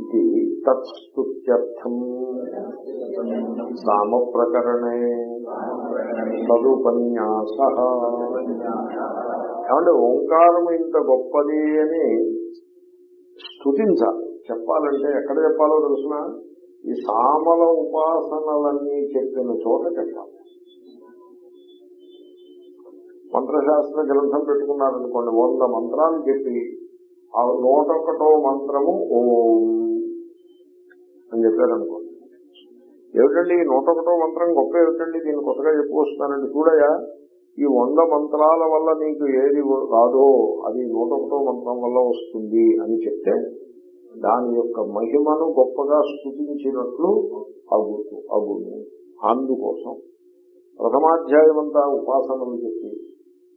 ఇది తత్స్తుత్యర్థం. సామ ప్రకరణే తదుపన్యాస. ఏమంటే ఓంకారం ఇంత గొప్పది అని స్థుతించాలి చెప్పాలంటే ఎక్కడ చెప్పాలో తెలుసిన? ఈ సామల ఉపాసనలన్నీ చెప్పిన చోట చెప్పాలి. మంత్రశాస్త్ర గ్రంథం పెట్టుకున్నారనుకోండి వంద మంత్రాలు చెప్పి ఆ నూటొకటో మంత్రము ఓం అని చెప్పారనుకోండి ఏమిటండి ఈ నూటొకటో మంత్రం గొప్ప ఏమిటండి? దీన్ని కొత్తగా చెప్పుకొస్తున్నానండి. చూడయా ఈ వంద మంత్రాల వల్ల నీకు ఏది రాదో అది నూటొకటో మంత్రం వల్ల వస్తుంది అని చెప్తే దాని యొక్క మహిమను గొప్పగా స్థుతించినట్లు అగుతు అగును అందుకోసం ప్రథమాధ్యాయం అంతా ఉపాసనలు చెప్పి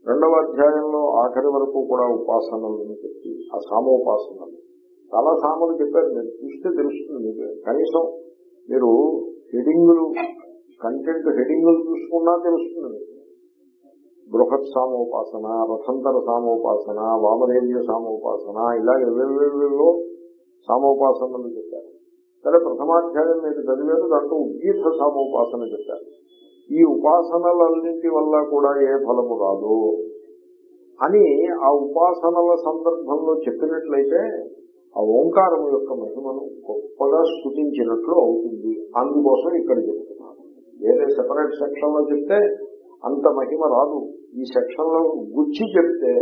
రెండవ అధ్యాయంలో ఆఖరి వరకు కూడా ఉపాసనలను చెప్పి ఆ సామోపాసనలు. చాలా సామలు చెప్పారు మీరు చూస్తే తెలుస్తుంది మీకు. కనీసం మీరు హెడింగులు కంటెంట్ హెడింగులు చూసుకున్నా తెలుస్తుంది మీకు. బృహత్ సామోపాసన రథంతర సామోపాసన వామదేవ్య సామోపాసన ఇలా ఎవరెవరిలో సామోపాసనలు చెప్పారు. సరే ప్రథమాధ్యాయం మీరు చదివారు దాంట్లో ఉద్గీత సామోపాసన చెప్పారు. ఈ ఉపాసనలన్నింటి వల్ల కూడా ఏ ఫలము రాదు? అని ఆ ఉపాసనల సందర్భంలో చెప్పినట్లయితే ఆ ఓంకారం యొక్క మహిమను గొప్పగా స్థుతించినట్లు అవుతుంది. అందుకోసం ఇక్కడ చెప్తున్నాను వేరే సెపరేట్ సెక్షన్లో చెప్తే అంత మహిమ రాదు. ఈ సెక్షన్లో గుచ్చి చెప్తే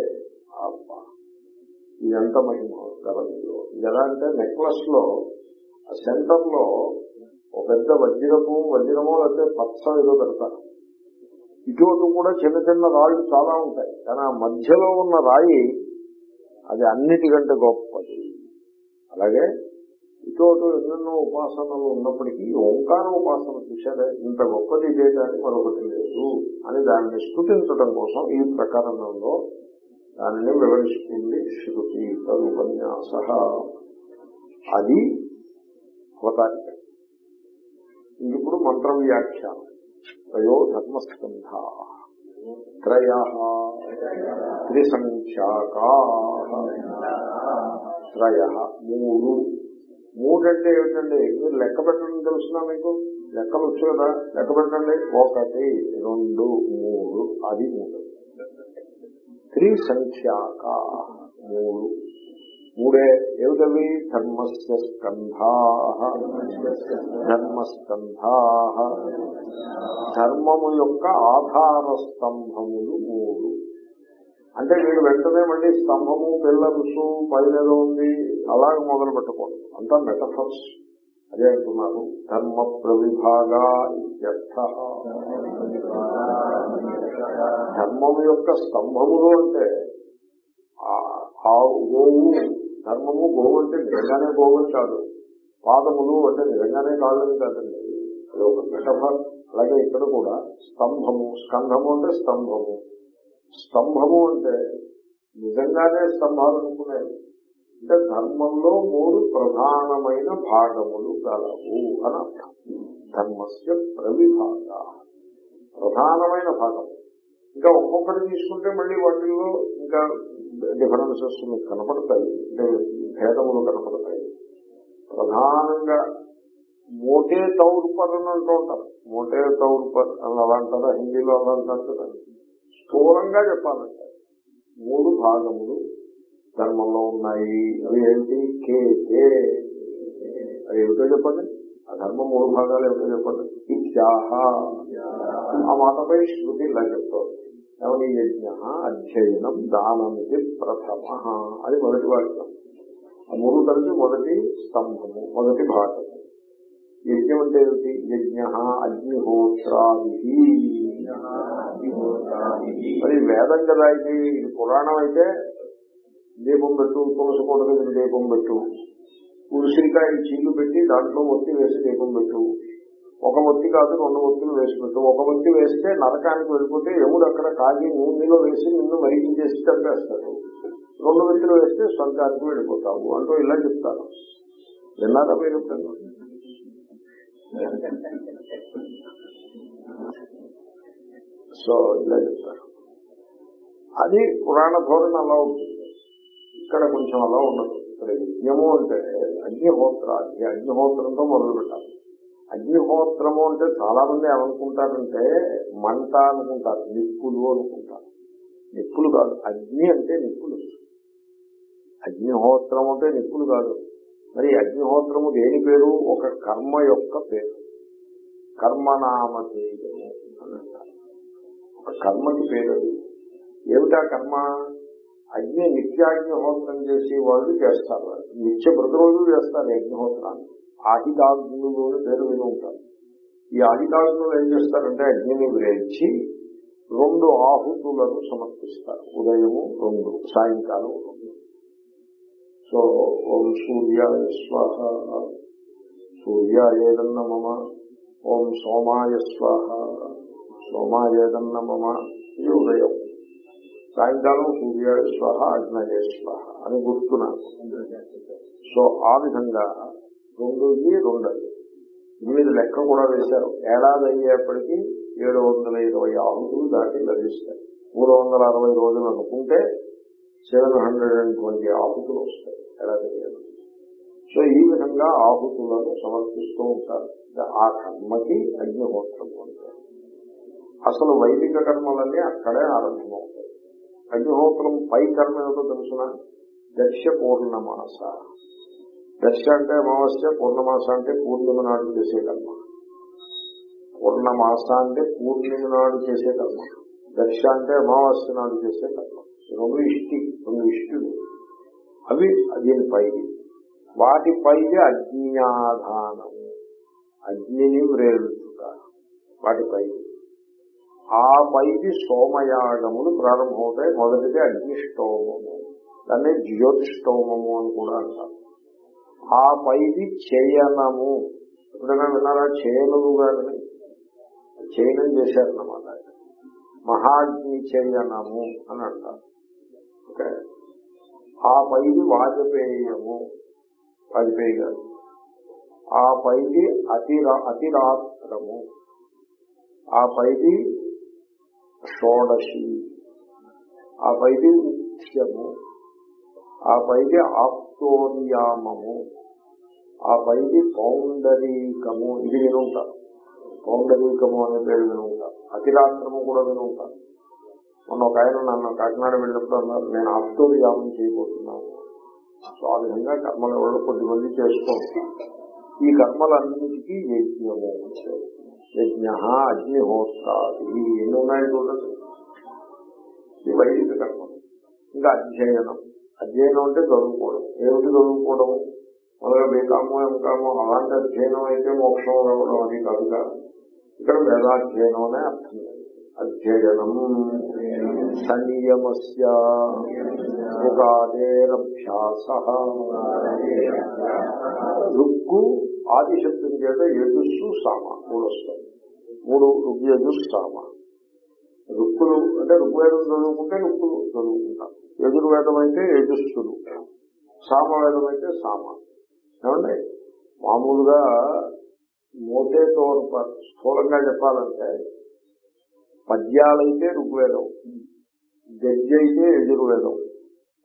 ఇది ఎంత మహిమ గలదు ఇది ఎలా అంటే నెక్లెస్లో ఆ సెంటర్లో ఒక పెద్ద వజ్రపు వజ్రమో లేకపోతే పచ్చ ఏదో పెడతారు. ఇటు కూడా చిన్న చిన్న రాళ్ళు చాలా ఉంటాయి. కానీ ఆ మధ్యలో ఉన్న రాయి అది అన్నిటికంటే గొప్పది. అలాగే ఇటు ఎన్నెన్నో ఉపాసనలు ఉన్నప్పటికీ ఓంకార ఉపాసన చూశారే? ఇంత గొప్పది చేయడానికి మరొకటి లేదు అని దాన్ని స్థుతించడం కోసం ఈ ప్రకరణంలో దానిని వివరిస్తుంది శృతి తదుపన్యాస అది అవతారిక. ఇప్పుడు మంత్ర వ్యాఖ్యానం త్రయో ధర్మస్కంధ త్రయ త్రిసంఖ్యాకా త్రయ మూడు। మూడంటే ఏమిటండి? మీరు లెక్క పెట్టడం తెలుసునా మీకు? లెక్కలు వచ్చు కదా? లెక్క పెట్టండి. ఒకటి రెండు మూడు. అది మూడు. త్రిసంఖ్యాకా. మూడు. మూడే ఏమిటవి? ధర్మస్య స్కంధా. ధర్మస్కంధా. ధర్మము యొక్క ఆధార స్తంభములు మూడు. అంటే వీడు వెంటనే మళ్ళీ స్తంభము పిల్లర్సు పైన ఏదో ఉంది అలాగ మొదలు పెట్టకూడదు అంతా మెటఫర్స్ అదే అంటున్నారు. ధర్మ ప్రవిభాగా ఇత్యర్థ. ధర్మము యొక్క స్తంభములు అంటే ఆ- ఆవు గోవు ధర్మము గోవు అంటే నిజంగానే గోవు కాదు. పాదములు అంటే నిజంగానే కాళ్ళని కాదండి. అది ఒక మెటఫర్. అలాగే ఇక్కడ కూడా స్తంభము స్కంధము అంటే స్తంభము. స్తంభము అంటే నిజంగానే స్తంభాలు అనుకున్నాయి. అంటే ధర్మంలో మూడు ప్రధానమైన భాగములు గలవు అని అర్థం. ధర్మస్య ప్రవిభాగ. ప్రధానమైన భాగం ఇంకా ఒక్కొక్కటి తీసుకుంటే మళ్ళీ వాటిల్లో ఇంకా డిఫరెన్సెస్ మీకు కనపడతాయి. అంటే భేదములు కనపడతాయి. ప్రధానంగా మోటే తౌర్ పర్ అని అంటూ ఉంటారు. మోటే తౌర్ పర్ అని అలా అంటారా హిందీలో అలా అంటారు కదా స్థూలంగా చెప్పాలంటే మూడు భాగములు ధర్మంలో ఉన్నాయి. అవి ఏంటి? కే కే అవి ఏమిటో చెప్పండి. ఆ ధర్మం మూడు భాగాలు ఏమిటో చెప్పండి. ఇత్యాహ. ఆ మాటపై శృతి ఇలా చెప్తారు ఏమని యజ్ఞ అధ్యయనం దానమిది ప్రథమ అది మొదటి వాక్యం. ఆ మూడు కలిసి మొదటి స్తంభము మొదటి భాగము. యజ్ఞం అంటే ఏమిటి? యజ్ఞ అగ్నిహోత్రాది మరి వేదం కదా ఇది. ఇది పురాణం అయితే దీపం పెట్టు తులసి కోట దగ్గర దీపం పెట్టు. ఉసిరికాయ చీలు పెట్టి దాంట్లో ఒత్తి వేసి దీపం పెట్టు. ఒక ఒత్తి కాదు రెండు ఒత్తులు వేసి పెట్టు ఒక ఒత్తి వేస్తే నరకానికి వెళ్ళిపోతే ఎవడు అక్కడ కాగి నూనెలో వేసి నిన్ను మరిగించేసి చంపేస్తాడు. రెండు ఒత్తులు వేస్తే స్వర్గానికి వెళ్ళిపోతావు అంటూ ఇలా చెప్తారు. విన్నారా మీరు? సో ఇలా చెప్తారు. అది పురాణ ధోరణి అలా ఉంటుంది. ఇక్కడ కొంచెం అలా ఉండదు. ఇక్కడ యజ్ఞము అంటే అగ్నిహోత్ర అగ్నిహోత్రంతో మొదలు పెట్టాలి అగ్నిహోత్రము అంటే చాలా మంది ఏమనుకుంటారంటే మంట అనుకుంటారు నిప్పులు అనుకుంటారు. నిప్పులు కాదు అగ్ని అంటే నిప్పులు. అగ్నిహోత్రం అంటే నిప్పులు కాదు. మరి అగ్నిహోత్రము దేని పేరు? ఒక కర్మ యొక్క పేరు. కర్మనామధేయము అని అంటారు. ఒక కర్మకి పేరు అది. ఏమిటా కర్మ? అగ్ని నిత్యాగ్నిహోత్రం చేసి వాళ్ళు చేస్తారు. నిత్య ప్రతిరోజు చేస్తారు అగ్నిహోత్రాన్ని. ఆహితాగ్నులు పేరు విని ఉంటారు. ఈ ఆహితాగ్నులు ఏం చేస్తారంటే అగ్నిని వేయించి రెండు ఆహుతులను సమర్పిస్తారు. ఉదయము రెండు సాయంకాలం రెండు. సో ఓం సూర్యాయ స్వాహ సూర్యాయేదన్న మమ ఓం సోమాయ స్వాహ సోమాయేదన్న మమ ఇది ఉదయం. సాయంకాలం సూర్యాయ స్వాహ అగ్నయ స్వాహ అని గుర్తున్నాను సో ఆ విధంగా రెండు ఇవి రెండు అవి ఎనిమిది లెక్క కూడా వేశారు. ఏడాది అయ్యేప్పటికీ ఏడు వందల ఇరవై ఆహుతులు దాటి లభిస్తాయి. మూడు వందల అరవై రోజులు అనుకుంటే సెవెన్ హండ్రెడ్ అండ్ ట్వంటీ ఆహుతులు వస్తాయి ఏడాది అయ్యేది సో ఈ విధంగా ఆహుతులను సమర్పిస్తూ ఉంటారు. ఆ కర్మకి అగ్నిహోత్రం అంటారు. అసలు వైదిక కర్మలన్నీ అక్కడే ఆరంభమవుతాయి. అగ్నిహోత్రం పై కర్మ ఏమిటో తెలుసిన? దక్ష పూర్ణమాస. దశ అంటే అమావాస్య పూర్ణమాస అంటే పూర్ణిమ నాడు చేసే కర్మ. పూర్ణమాస అంటే పూర్ణిమ నాడు చేసే కర్మ. దశ అంటే అమావాస్య నాడు చేసే కర్మ. రెండు ఇష్టి రెండు ఇష్టులు. అవి దీనిపై వాటిపై వాటి అజ్ఞాధానము అగ్నిని వ్రేలుచుట వాటిపై ఆ పైకి సోమయాగములు ప్రారంభమవుతాయి. మొదటిది అగ్నిష్టోమము. దాన్ని జ్యోతిష్టోమము అని కూడా అంటారు. ఆ పైది చేయనము ఎప్పుడైనా విన్నారా? చేయనులు గారిని. చేయనం చేశారన్నమాట. మహాగ్ని చేయనము అని అంటారు. ఓకే. ఆ పైది వాజపేయము. వాజపేయి గారు. ఆ పైది అతిరా అతిరాత్రము. ఆ పైది షోడశి. ఆ పైది ఉత్యము ఆ పైది ఆప్తోనియామము ఆ పైది పౌండరీకము ఇది వినుంటారు పౌండరీకము అనే పేరు వినుంటారు అతిరాత్రము కూడా వినుంటారు మొన్న ఒక ఆయన నన్ను కాకినాడ వెళ్ళినప్పుడు అన్నారు నేను ఆప్తోనియామం చేయబోతున్నాను. సో ఆ విధంగా కర్మలు ఎవరు కొద్దిమంది చేసుకో ఈ కర్మలన్నిటికీ యజ్ఞము యజ్ఞ అగ్నిహోత్రాది. ఎన్ని ఉన్నాయి చూడండి. ఈ వైదిక కర్మలు. ఇంకా అధ్యయనం. అధ్యయనం అంటే చదువుకోవడం ఏమిటి చదువుకోవడం మొదలు బీకాము ఎంకాము అలాంటి అధ్యయనం అయితే మోక్షం రావడం అది కాదుగా ఇక్కడ వేదాధ్యయనం అనే అర్థం. అధ్యయనం సంయమస్య ఉగాదేరభ్యాస. రుగ్గు ఆదిశబ్దం చేత యజుస్సు సామ మూడు వస్తాయి మూడు ఋగ్యజుస్ సామ. రుక్కులు అంటే ఋగ్వేదం చదువుకుంటే రుక్కులు చదువుకుంటాం యజుర్వేదం అయితే యజుస్సులు సామవేదం అయితే సామ. ఏమండి? మామూలుగా మోటేతో స్థూలంగా చెప్పాలంటే పద్యాలైతే ఋగ్వేదం గద్య అయితే యజుర్వేదం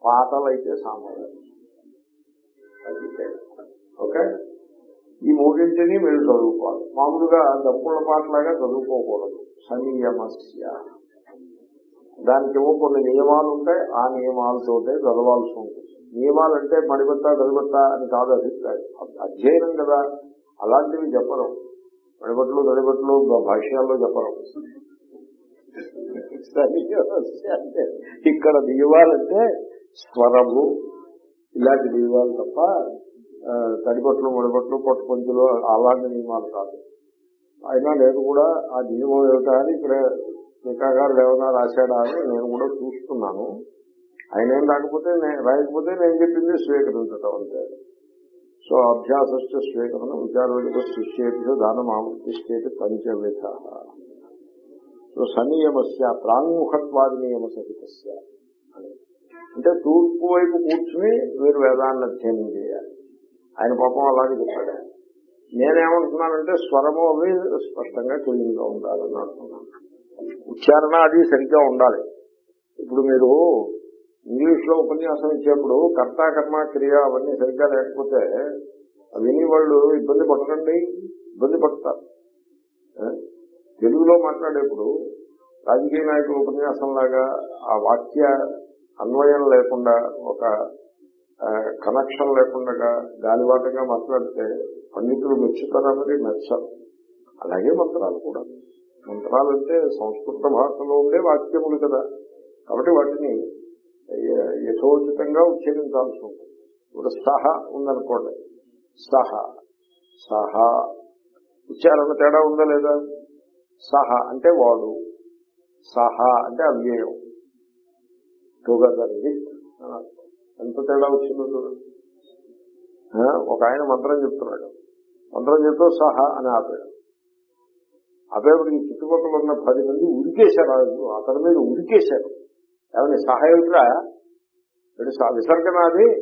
పాటలైతే సామవేదం. ఓకే? ఈ మూడింటిని మీరు చదువుకోవాలి. మామూలుగా దంపుల పాటలాగా చదువుకోకూడదు. సంయమస్య. దానికి ఏమో కొన్ని నియమాలు ఉంటాయి ఆ నియమాలతోటే చదవాల్సి ఉంటుంది. నియమాలంటే మడిబట్ట గడిబట్ట అని కాదు అభిప్రాయం. అధ్యయనం కదా అలాంటివి చెప్పరు. మడిబట్టలు గడిబట్టలు భాష్యాల్లో చెప్పరు. అంటే ఇక్కడ నియమాలంటే స్వరము ఇలాంటి నియమాలు తప్ప తడిపట్లు ముడిబట్లు పొట్టు పంచులు అలాంటి నియమాలు కాదు. అయినా నేను కూడా ఆ నియమం ఏమిటా అని ఇక్కడ టీకా గారు ఏమన్నా రాశాడా అని నేను కూడా చూస్తున్నాను. ఆయన ఏం రాకపోతే రాయకపోతే నేను చెప్పింది స్వీకరించటం అంతే. సో అభ్యాస స్వీకరణ విచారోజు శిష్యేభ్యో దానం ఆమృతిష్టేటి పంచవిధ. సో సనియమస్య ప్రాంగుహత్వాది నియమ సహితస్య అంటే తూర్పు వైపు కూర్చుని మీరు వేదాన్ని అధ్యయనం చేయాలి. ఆయన పాపం అలాగే చెప్పాడు. నేనేమంటున్నానంటే స్వరము అవి స్పష్టంగా క్లీన్గా ఉండాలని అంటున్నాను. ఉచ్చారణ అది సరిగ్గా ఉండాలి. ఇప్పుడు మీరు ఇంగ్లీష్లో ఉపన్యాసం ఇచ్చేప్పుడు కర్త కర్మ క్రియ అవన్నీ సరిగ్గా లేకపోతే విని వాళ్ళు ఇబ్బంది పడకండి ఇబ్బంది పడతారు. తెలుగులో మాట్లాడేప్పుడు రాజకీయ నాయకుల ఉపన్యాసం లాగా ఆ వాక్య అన్వయం లేకుండా ఒక కనెక్షన్ లేకుండా గాలివాటంగా మాట్లాడితే పండితులు మెచ్చుతారా మరి మెచ్చారు అలాగే మంత్రాలు కూడా. మంత్రాలు అంటే సంస్కృత భాషలో ఉండే వాక్యములు కదా. కాబట్టి వాటిని యథోచితంగా ఉచ్చరించాల్సి ఉంటుంది. ఇప్పుడు సహ ఉందనుకోండి. సహ. సహ. ఉచ్చారణ తేడా ఉందా లేదా? సహ అంటే వాడు. సహ అంటే అవ్యయం. టుగెదర్ విత్ ఎంత తేడా వచ్చిందో చూడండి. ఒక ఆయన మంత్రం చెప్తున్నాడు. మంత్రం చెప్తూ సహ అని ఆపాడు. ఆపేపటికి చుట్టుపక్కల ఉన్న పది మంది ఉరికేశారు అతని మీద ఉరికేశారు. ఏమని సహాయకురా వీడు విసర్గన అది.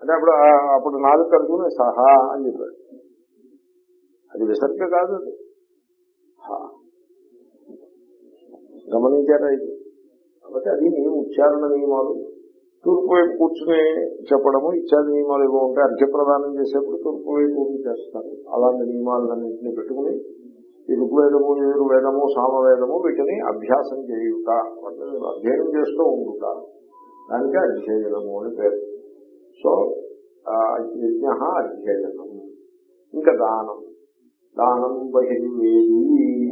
అంటే అప్పుడు అప్పుడు నాలుగు కలుగుని సహా అని చెప్పాడు. అది విసర్గ కాదు అది. హా. గమనించారా ఇది? కాబట్టి అది నేను ఉచ్చారణ నియమాలు. తూర్పు వైపు కూర్చుని చెప్పడము ఇత్యాది నియమాలు ఏవో ఉంటాయి అర్ఘ్య ప్రదానం చేసేప్పుడు తూర్పు వైపు చేస్తారు. అలాంటి నియమాలన్నింటినీ పెట్టుకుని ఈ ఋగ్వేదము యజుర్వేదము సామవేదము వీటిని అభ్యాసం చేయుట అధ్యయనం చేస్తూ ఉండుట. దానికి అధ్యయనము అని పేరు. సో యజ్ఞ అధ్యయనం. ఇంకా దానం. దానం బహిర్వేది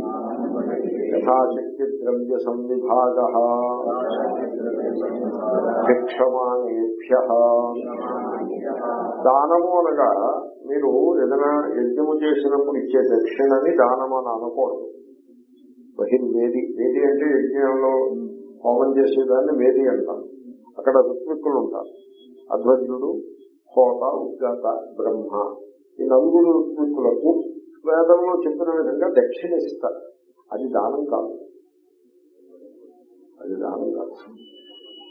యథాశక్తి ద్రవ్య సంవిభాగ. భిక్షమానేభ్య దానము అనగా మీరు ఏదైనా యజ్ఞము చేసినప్పుడు ఇచ్చే దక్షిణని దానం అని అనకూడదు. బహిర్వేది. వేది అంటే యజ్ఞంలో హోమం చేసేదాన్ని వేది అంటారు. అక్కడ ఋత్విక్కులు ఉంటారు అధ్వర్యుడు హోత ఉద్గాత బ్రహ్మ. ఈ నలుగురు ఋత్విక్కులకు వేదంలో చెప్పిన విధంగా దక్షిణ ఇస్తారు అది దానం కాదు. అది దానం కాదు.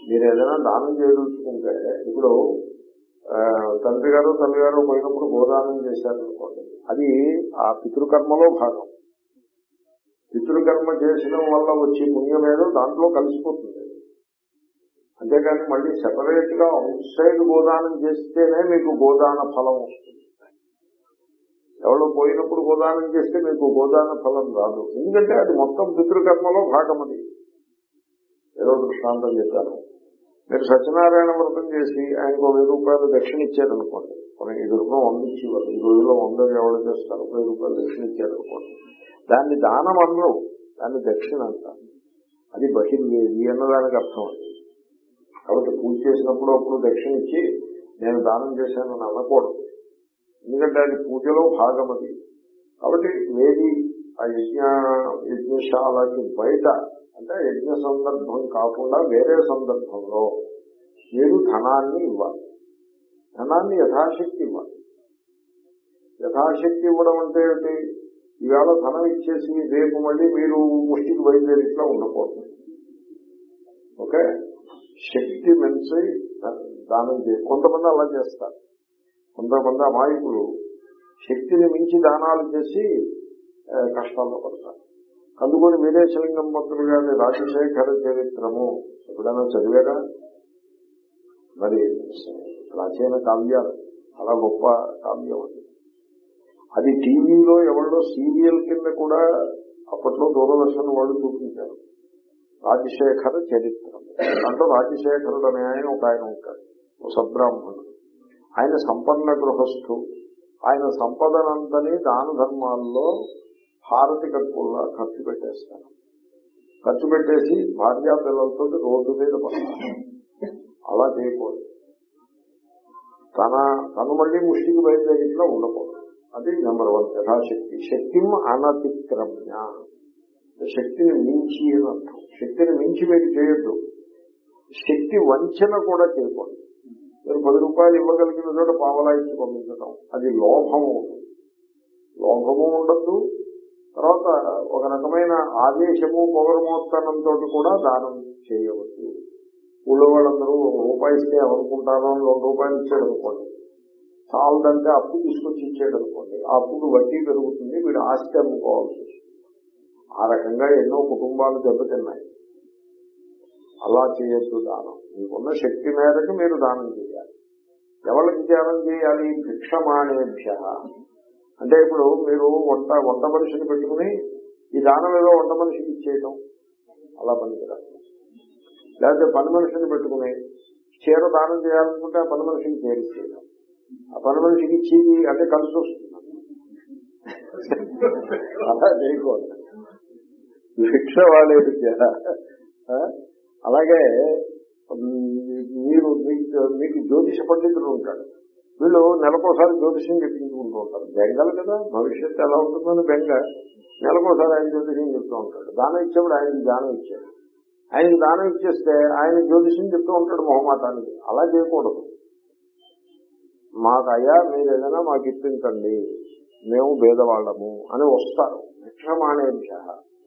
మీరు ఏదైనా దానం చేయదలుచుకుంటే ఇప్పుడు తండ్రి గారు తల్లి గారు పోయినప్పుడు గోదానం చేశారనుకోండి. అది ఆ పితృకర్మలో భాగం. పితృకర్మ చేసిన వల్ల వచ్చే పుణ్యం ఏదో దాంట్లో కలిసిపోతుంది. అంతేకాని మళ్ళీ సెపరేట్గా అవుట్ సైడ్ గోదానం చేస్తేనే మీకు గోదాన ఫలం వస్తుంది. ఎవరు పోయినప్పుడు గోదానం చేస్తే మీకు గోదాన ఫలం రాదు. ఎందుకంటే అది మొత్తం పితృకర్మలో భాగం అది. ఏదో దృష్టాంతం చెప్పాను. మీరు సత్యనారాయణ వ్రతం చేసి ఆయనకు వెయ్యి రూపాయలు దక్షిణ ఇచ్చారనుకోండి. మనం ఈ రూపం వంద ఇచ్చేవారు ఈ రోజుల్లో వంద ఎవరు చేస్తారు? వెయ్యి రూపాయలు దక్షిణ ఇచ్చారనుకోండి. దాన్ని దానం అనరు. దాన్ని దక్షిణ అంటారు. అది బహిర్వేది అన్నదానికి అర్థం అది. కాబట్టి పూజ చేసినప్పుడు అప్పుడు దక్షిణ ఇచ్చి నేను దానం చేశానని అనకూడదు. ఎందుకంటే అది పూజలో భాగం అది. కాబట్టి వేది ఆ యజ్ఞ యజ్ఞశాలకి బయట అంటే యజ్ఞ సందర్భం కాకుండా వేరే సందర్భంలో మీరు ధనాన్ని ఇవ్వాలి. ధనాన్ని యథాశక్తి ఇవ్వాలి. యథాశక్తి ఇవ్వడం అంటే ఏంటి ఈవేళ ధనం ఇచ్చేసి రేపు మళ్ళీ మీరు ముష్టికి బయలుదేరి ఇట్లా ఉండకూడదు ఓకే? శక్తి మంచి దానం చేయ కొంతమంది అలా చేస్తారు. కొంతమంది అమాయకులు శక్తిని మించి దానాలు చేసి కష్టాల్లో పడతారు. అందుకని వీరేశలింగం భక్తులు గారి రాజశేఖర చరిత్రము. ఎప్పుడైనా చదివారా? మరి ప్రాచీన కావ్యాలు. చాలా గొప్ప కావ్యం అది. అది టీవీలో ఎవరిలో సీరియల్ కింద కూడా అప్పట్లో దూరదర్శన్ వాళ్ళు చూపించారు. రాజశేఖర చరిత్రం. దాంట్లో రాజశేఖరుడు అనే ఆయన ఒక ఆయన ఉంటాడు. ఒక సద్బ్రాహ్మణుడు. ఆయన సంపన్న గృహస్థు. ఆయన సంపదనంతని దాన ధర్మాల్లో హారతి కట్టుకుల్లా ఖర్చు పెట్టేస్తాను. ఖర్చు పెట్టేసి భార్యా పిల్లలతో రోడ్డు మీద పడతాను అలా చేయకూడదు. తన తను మళ్ళీ ముష్టికి బయలుదేరిట్లో ఉండకూడదు. అది నెంబర్ వన్ యథాశక్తి. శక్తి అనతిక్రమ్య. శక్తిని మించి అని అర్థం. శక్తిని మించి మీరు చేయొద్దు. శక్తి వంచన కూడా చేయకూడదు. మీరు పది రూపాయలు ఇవ్వగలిగిన చోట పావలా ఇచ్చి పంపించడం అది లోభము లోభము ఉండద్దు. తర్వాత ఒక రకమైన ఆదేశము పౌరమోత్తనంతో కూడా దానం చేయవచ్చు. ఊళ్ళో వాళ్ళందరూ ఒక రూపాయి ఇస్తే అనుకుంటారో రెండు రూపాయలు ఇచ్చాడు అనుకోండి. చాలదంటే అప్పు తీసుకొచ్చి ఇచ్చాడు అనుకోండి. ఆ అప్పుకు వడ్డీ పెరుగుతుంది వీడు ఆస్తి అమ్ముకోవాల్సి వస్తుంది. ఆ రకంగా ఎన్నో కుటుంబాలు దెబ్బతిన్నాయి. అలా చేయొద్దు దానం. మీకున్న శక్తి మేరకు మీరు దానం చేయాలి. ఎవరికి దానం చేయాలి? భిక్షమానేభ్య అంటే ఇప్పుడు మీరు వంట వంట మనిషిని పెట్టుకుని ఈ దానం ఏదో వంట మనిషికి ఇచ్చేయటం అలా పనికిరాదు లేకపోతే పని మనిషిని పెట్టుకుని చీర దానం చేయాలనుకుంటే ఆ పని మనిషికి చీర ఇచ్చేయటం. ఆ పని మనిషికి ఇచ్చేది అంటే కలిసి వస్తుంది. అలా చేయకూడదు. భిక్ష వాళ్ళేది అలాగే మీరు మీకు మీకు జ్యోతిష పండితుడు ఉంటాడు వీళ్ళు నెలకోసారి జ్యోతిషం చెప్పించుకుంటూ ఉంటారు. బెంగలు కదా భవిష్యత్తు ఎలా ఉంటుందని బెంగ నెలకోసారి ఆయన జ్యోతిషం చెప్తూ ఉంటాడు. దానం ఇచ్చేప్పుడు ఆయనకి దానం ఇచ్చాడు ఆయనకి దానం ఇచ్చేస్తే ఆయన జ్యోతిషం చెప్తూ ఉంటాడు మొహమాటానికి. అలా చేయకూడదు. మాకు అయ్యా మీరు ఏదైనా మాకు ఇప్పించండి. మేము భేదవాళ్ళము అని వస్తారు. భిక్షమాణేభ్య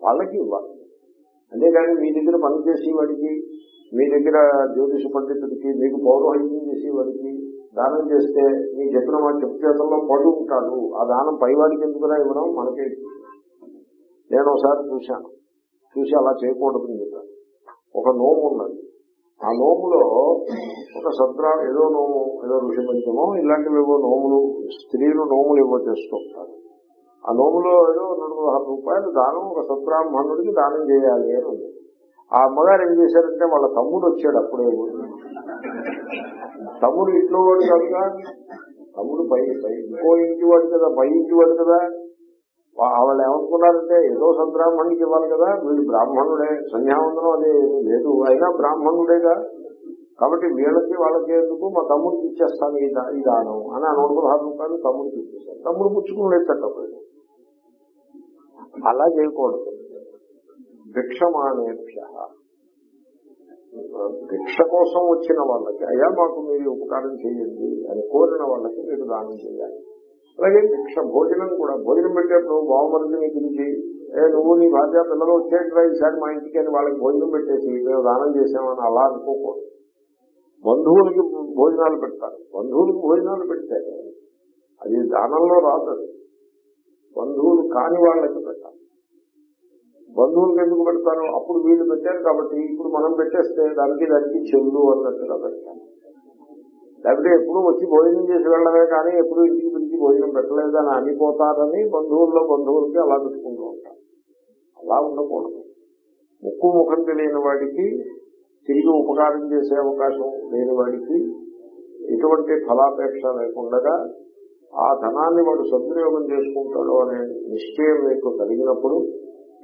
వాళ్ళకి ఇవ్వాలి. అంతేగాని మీ దగ్గర పనిచేసే వాడికి మీ దగ్గర జ్యోతిష పండితుడికి మీకు పౌరోహిత్యం చేసే వాడికి దానం చేస్తే నీ చెప్పిన మా చెప్పు చేతుల్లో పడు ఉంటాడు. ఆ దానం పైవాడికి ఎందుకురా ఇవ్వడం? మనకే నేను ఒకసారి చూశాను. చూసి అలా చేయకూడదని చెప్పాను. ఒక నోము ఉన్నది. ఆ నోములో ఒక సద్రా ఏదో నోము ఏదో ఋషి పంచమో ఇలాంటివి నోములు స్త్రీలు నోములు ఏవో చేస్తూ ఉంటారు. ఆ నోములో ఏదో రెండు పదహారు రూపాయలు దానం ఒక సద్బ్రాహ్మణుడికి దానం చేయాలి అని ఉంది. ఆ అమ్మగారు ఏం చేశారంటే వాళ్ళ తమ్ముడు వచ్చాడు అప్పుడే తమ్ముడు ఇంట్లో వాడు కదా తమ్ముడు పై పై ఇంకో ఇంటి వాడు కదా పై ఇంటి వాడు కదా. వాళ్ళు ఏమనుకున్నారంటే ఏదో సద్బ్రాహ్మణుడికి ఇవ్వాలి కదా. వీడు బ్రాహ్మణుడే సంధ్యావందనం అదే లేదు. అయినా బ్రాహ్మణుడేగా. కాబట్టి వీళ్ళకి వాళ్ళకి ఎందుకు? మా తమ్ముడికి ఇచ్చేస్తాను ఈ ఈ దానం అని ఆ నూట పదహారు రూపాయలు తమ్ముడికి ఇచ్చేస్తాను. తమ్ముడు పుచ్చుకుని లేదు అలా చేయకూడదు. భిక్షమానేభ్య. భిక్ష కోసం వచ్చిన వాళ్ళకి అయ్యా మాకు మీరు ఉపకారం చేయండి అని కోరిన వాళ్ళకి మీరు దానం చేయాలి. అలాగే భిక్ష భోజనం కూడా భోజనం పెట్టేప్పుడు బావమరుదిని పిలిచి ఏ నువ్వు నీ భార్య పిల్లలు వచ్చేట్రా ఈసారి మా ఇంటికి అని వాళ్ళకి భోజనం పెట్టేసి మేము దానం చేసామని అలా అనుకోకూడదు. బంధువులకి భోజనాలు పెడతారు. బంధువులకి భోజనాలు పెడితే అది దానంలో రాదు బంధువులు కాని వాళ్ళకి పెట్టాలి. బంధువులకు ఎందుకు పెడతారు? అప్పుడు వీళ్ళు పెట్టారు కాబట్టి ఇప్పుడు మనం పెట్టేస్తే దానికి దానికి చెల్లు అన్నట్టుగా పెట్టాలి లేకపోతే ఎప్పుడు వచ్చి భోజనం చేసి వెళ్ళడమే కానీ ఎప్పుడు ఇంటికి పిలిచి భోజనం పెట్టలేదని అనిపోతారని బంధువుల్లో బంధువులకి అలా పెట్టుకుంటూ ఉంటారు. అలా ఉండకూడదు. ముక్కు ముఖం తెలియని వాడికి తిరిగి ఉపకారం చేసే అవకాశం లేని వాడికి ఎటువంటి ఫలాపేక్ష లేకుండా ఆ ధనాన్ని వాడు సద్వినియోగం చేసుకుంటాడు అనే నిశ్చయం మీకు కలిగినప్పుడు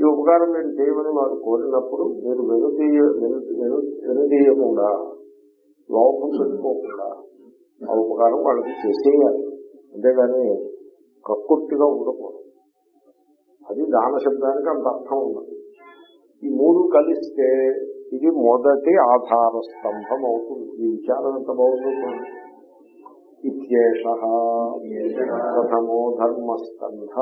ఈ ఉపకారం మీరు చేయమని వారు కోరినప్పుడు మీరు వెనుదీయ వెను- వెను- వెనుదీయకుండా లోపం పెట్టుకోకుండా ఆ ఉపకారం వాళ్ళకి చేసేయాలి. అంతేగాని కక్కుర్తిగా ఉండకూడదు. అది దాన శబ్దానికి అంత అర్థం ఉన్నది ఈ మూడు కలిస్తే ఇది మొదటి ఆధార స్తంభం అవుతుంది. ఈ విచారం ఎంత బాగుంటుంది ఇత్యేష. ప్రథమో ధర్మస్కంధ.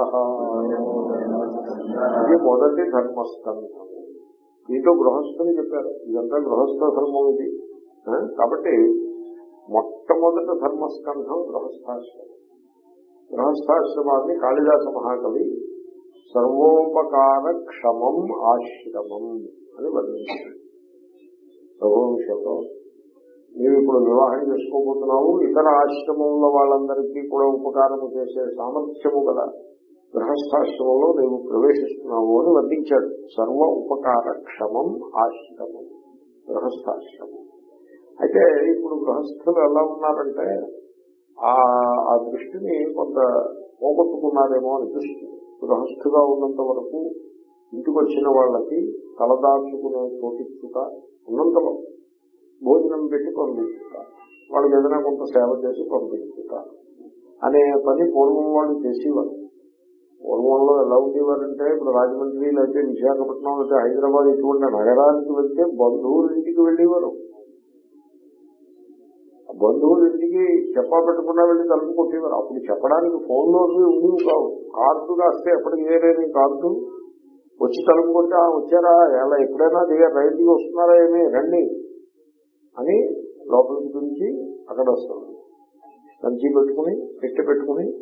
అది మొదటి ధర్మస్కంధము దీంట్లో గృహస్థుని చెప్పారు ఇదంతా గృహస్థ ధర్మం ఇది. కాబట్టి మొట్టమొదటి ధర్మస్కంధం గృహస్థాశ్రమం. గృహస్థాశ్రమాన్ని కాళిదాస మహాకవి సర్వోపకార క్షమం ఆశ్రమం అని వర్ణించారు. సర్వవిషయంలో నీవు ఇప్పుడు వివాహం చేసుకోబోతున్నావు ఇతర ఆశ్రమంలో వాళ్ళందరికీ కూడా ఉపకారం చేసే సామర్థ్యము కదా. గృహస్థాశ్రమంలో మేము ప్రవేశిస్తున్నాము అని వర్ణించాడు సర్వ ఉపకారక్షమం ఆశ్రమం గృహస్థాశ్రమం. అయితే ఇప్పుడు గృహస్థులు ఎలా ఉన్నారంటే ఆ ఆ దృష్టిని కొంత పోగొట్టుకున్నారేమో అనిపిస్తుంది. గృహస్థుగా ఉన్నంత వరకు ఇంటికి వచ్చిన వాళ్ళకి తలదాచుకునే చోటిచ్చుట ఉన్నంతలో భోజనం పెట్టి పంపించుట వాళ్ళకి ఏదైనా కొంత సేవ చేసి పంపించుట అనే పని పూర్వం వాళ్ళు చేసేవారు. పూర్వంలో ఎలా ఉండేవారంటే ఇప్పుడు రాజమండ్రి లేకపోతే విశాఖపట్నం లేకపోతే హైదరాబాద్ ఇటువంటి నగరానికి వెళ్తే బంధువుల ఇంటికి వెళ్ళేవారు. బంధువుల ఇంటికి చెప్పా పెట్టకుండా వెళ్ళి తలుపు కొట్టేవారు. అప్పుడు చెప్పడానికి ఫోన్లో ఉండేవి కావు కార్డు రాస్తే ఎప్పటికి వేరే కార్డు. వచ్చి తలుపు కొట్టి "ఆ, వచ్చారా? ఎలా ఎప్పుడైనా దిగారు రైతుకి వస్తున్నారా ఏమి? రండి. అని లోపలికి పిలిచి అక్కడ వస్తారు. సంచి పెట్టుకుని పెట్టె పెట్టుకుని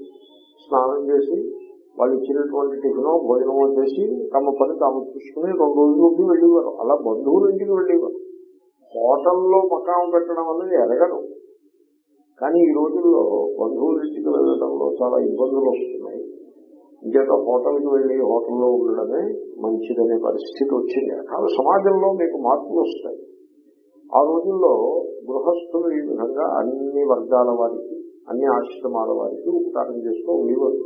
స్నానం చేసి వాళ్ళు ఇచ్చినటువంటి టిఫినో భోజనమో చేసి తమ పని తాము చూసుకుని రెండు రోజులు ఉండి వెళ్ళేవారు. అలా బంధువుల ఇంటికి వెళ్ళేవారు. హోటల్లో మకాం పెట్టడం అనేది ఎరగడం కానీ ఈ రోజుల్లో బంధువుల ఇంటికి వెళ్ళడంలో చాలా ఇబ్బందులు వస్తున్నాయి. ఇంకేత హోటల్కి వెళ్ళి హోటల్లో ఉండడమే మంచిదనే పరిస్థితి వచ్చింది. కానీ సమాజంలో మీకు మార్పులు వస్తాయి. ఆ రోజుల్లో గృహస్థులు ఈ విధంగా అన్ని వర్గాల వారికి అన్ని ఆశ్రమాల వారికి ఉపకారం చేస్తూ ఉండేవారు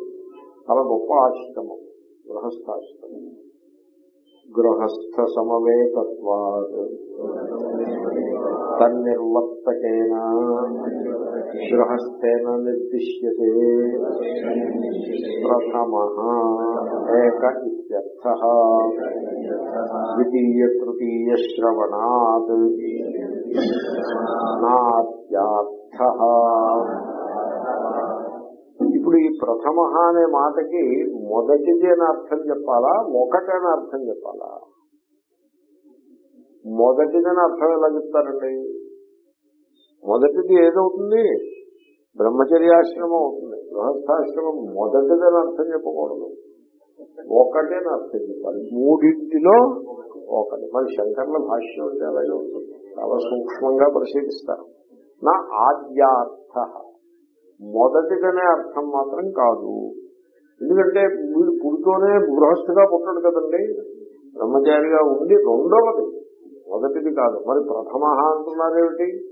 చాలా గొప్ప ఆశ్రమం గృహస్థాశ్రమం గృహస్థ సమవేతత్వాత్ తన్నిర్వర్తకేన గృహస్థేన నిర్దిశ్యతే ప్రథమ ఏక ఇత్యర్థ ద్వితీయ తృతీయ శ్రవణాత్ నాత్యార్థ ఇప్పుడు ఈ ప్రథమ అనే మాటకి మొదటిది అని అర్థం చెప్పాలా? ఒకటని అర్థం చెప్పాలా? మొదటిదని అర్థం ఎలా చెప్తారండి? మొదటిది ఏదవుతుంది? బ్రహ్మచర్యాశ్రమం అవుతుంది. గృహస్థాశ్రమం మొదటిదని అర్థం చెప్పకూడదు. ఒకటేని అర్థం చెప్పాలి. మూడింటిలో ఒకటి. మరి శంకర్ల భాష్యం అంటే అలాగే ఉంటుంది. చాలా సూక్ష్మంగా పరిశీలిస్తారు. నా ఆద్యార్థ. మొదటిదనే అర్థం మాత్రం కాదు. ఎందుకంటే వీడు పుడుతూనే గృహస్థుగా పుట్టడు కదండి. బ్రహ్మచారిగా ఉండి రెండవది. మొదటిది కాదు. మరి ప్రథమ అంటున్నారేమిటి?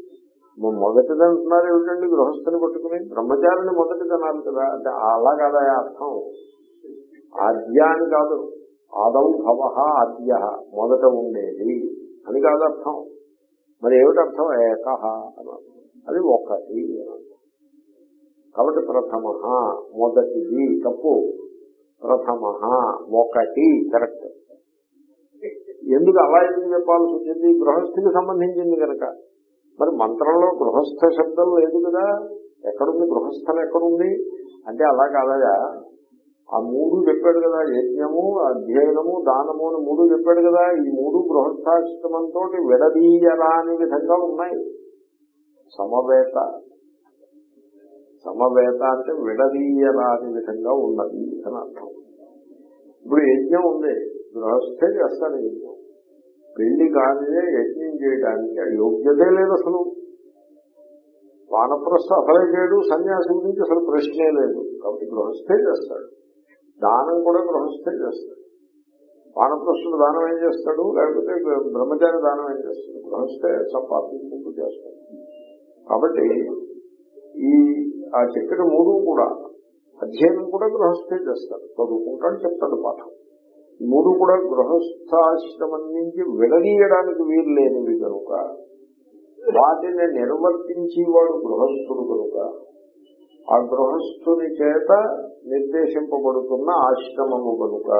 మొదటిది అంటున్నారు ఏమిటండి గృహస్థుని పట్టుకుని? బ్రహ్మచారిని మొదటిది అన్నారు కదా. అంటే అలా కాదా అర్థం? ఆద్య అని కాదు. ఆదౌ భవ ఆద్య. మొదట ఉండేది అని కాదు అర్థం. మరి ఏమిటి అర్థం? ఏక అని అది ఒకటి. అని కాబట్టి ప్రథమ మొదటిది తప్పు. ప్రథమ ఒకటి కరెక్ట్ ఎందుకు అలా ఎందుకు చెప్పాల్సి వచ్చింది? గృహస్థికి సంబంధించింది కనుక. మరి మంత్రంలో గృహస్థ శబ్దం లేదు కదా. ఎక్కడుంది? గృహస్థం ఎక్కడుంది? అంటే అలా కాదయా ఆ మూడు చెప్పాడు కదా. యజ్ఞము అధ్యయనము దానము అని మూడు చెప్పాడు కదా. ఈ మూడు గృహస్థాశ్రమంతో విడదీయరాని విధంగా ఉన్నాయి. సమవేత సమవేత అంటే విడదీయరాని విధంగా ఉన్నది అని అర్థం. ఇప్పుడు యజ్ఞం ఉంది. గృహస్థే చేస్తాను యజ్ఞం. పెళ్ళి కానిదే యజ్ఞం చేయడానికి యోగ్యతే లేదు అసలు. వానప్రస్థ అసలే చేయడు సన్యాసి గురించి అసలు ప్రశ్నే లేదు. కాబట్టి గృహస్థే చేస్తాడు. దానం కూడా గృహస్థే చేస్తాడు. వానప్రస్థుడు దానం ఏం చేస్తాడు? లేకపోతే బ్రహ్మచారి దానం ఏం చేస్తాడు? గృహస్థే సంపాదించుకుంటూ చేస్తాడు. కాబట్టి ఈ ఆ చెప్పిన మూడు కూడా అధ్యయనం కూడా గృహస్థే చేస్తాడు చదువుకుంటాడు చెప్తాడు పాఠం. మూడు కూడా గృహస్థాశ్రమం నుంచి విడదీయడానికి వీలు లేనివి కనుక వాటిని నిర్వర్తించేవాడు గృహస్థుడు కనుక ఆ గృహస్థుని చేత నిర్దేశింపబడుతున్న ఆశ్రమము కనుక